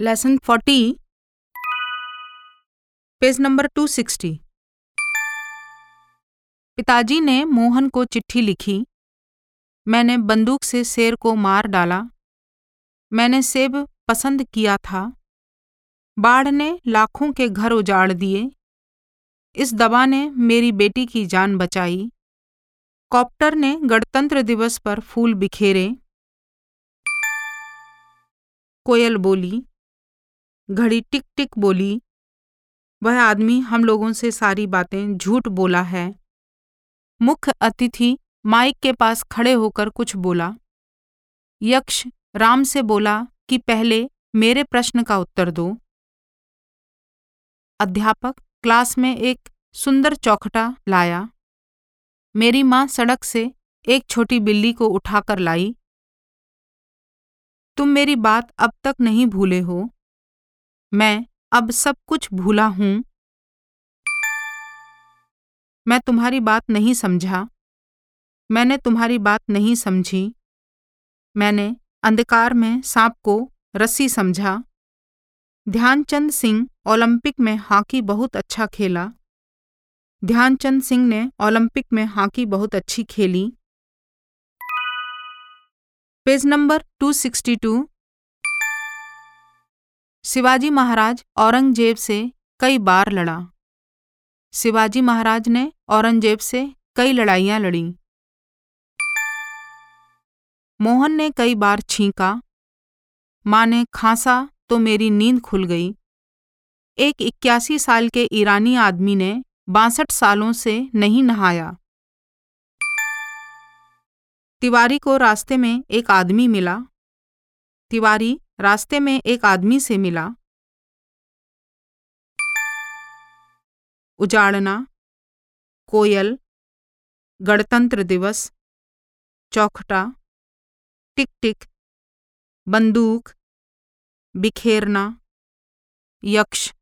Lesson forty page number two sixty पिताजी ने मोहन को चिट्ठी लिखी। मैंने बंदूक से शेर को मार डाला। मैंने सेब पसंद किया था। बाढ़ ने लाखों के घर उजाड़ दिए। इस दवा ने मेरी बेटी की जान बचाई। कॉप्टर ने गणतंत्र दिवस पर फूल बिखेरे। कोयल बोली। घड़ी टिक टिक बोली। वह आदमी हम लोगों से सारी बातें झूठ बोला है। मुख्य अतिथि माइक के पास खड़े होकर कुछ बोला। यक्ष राम से बोला कि पहले मेरे प्रश्न का उत्तर दो। अध्यापक क्लास में एक सुंदर चौखटा लाया। मेरी माँ सड़क से एक छोटी बिल्ली को उठाकर लाई। तुम मेरी बात अब तक नहीं भूले हो। मैं अब सब कुछ भूला हूँ। मैं तुम्हारी बात नहीं समझा। मैंने तुम्हारी बात नहीं समझी। मैंने अंधकार में सांप को रस्सी समझा। ध्यानचंद सिंह ओलंपिक में हॉकी बहुत अच्छा खेला। ध्यानचंद सिंह ने ओलंपिक में हॉकी बहुत अच्छी खेली। पेज नंबर 262 शिवाजी महाराज औरंगज़ेब से कई बार लड़ा। शिवाजी महाराज ने औरंगज़ेब से कई लड़ाइयाँ लड़ी। मोहन ने कई बार छींका। माँ ने खांसा तो मेरी नींद खुल गई। एक इक्यासी साल के ईरानी आदमी ने बासठ सालों से नहीं नहाया। तिवारी को रास्ते में एक आदमी मिला। तिवारी रास्ते में एक आदमी से मिला। उजाड़ना, कोयल, गणतंत्र दिवस, चौखटा टिक टिक बंदूक, बिखेरना, यक्ष।